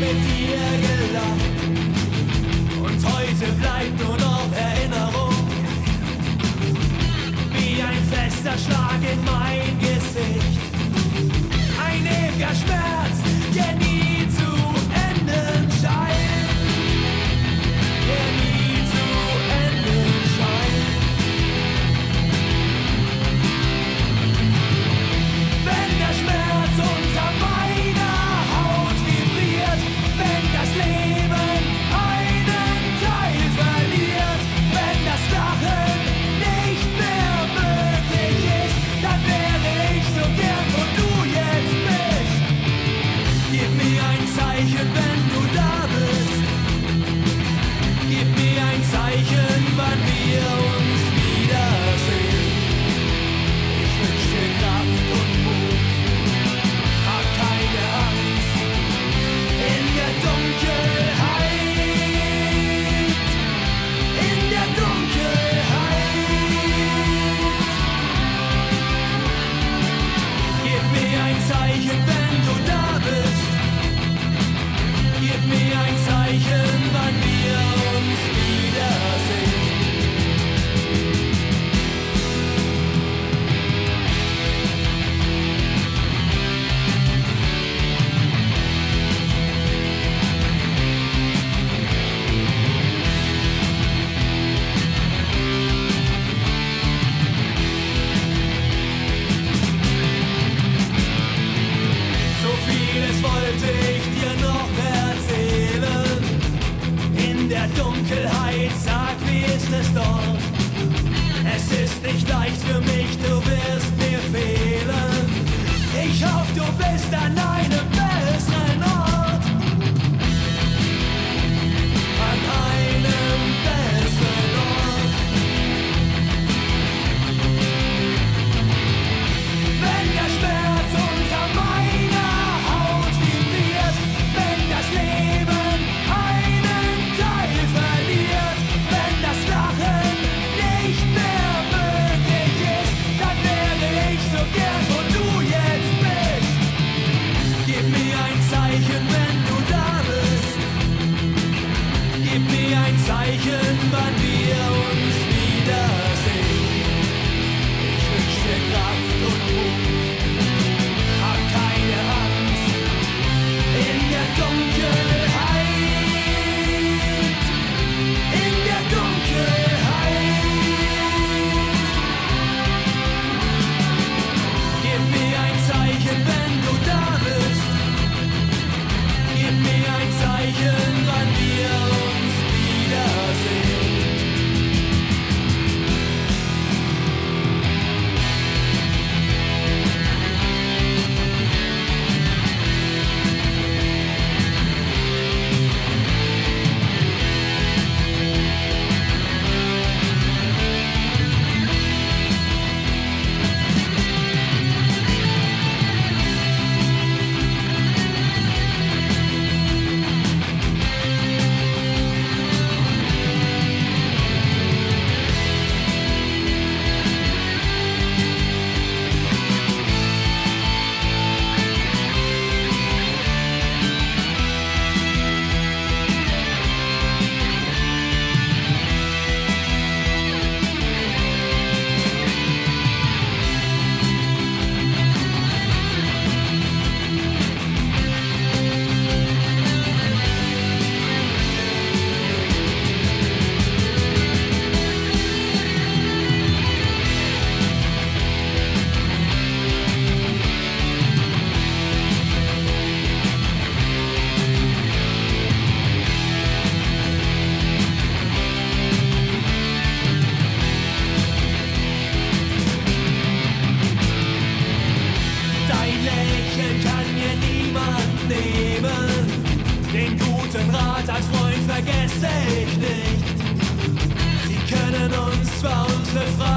mit dir gelacht. Und heute bleibt nur noch Erinnerung, wie ein fester Schlag in mein Gesicht. sollte ich dir noch erzählen? In der Dunkelheit, sag, wie ist es dort? Es ist nicht leicht für mich, du wirst mir fehlen. Ich hoffe, du bist dann. Ihren Rat als Freund vergesse ich nicht. Sie können uns zwar unsere Fragen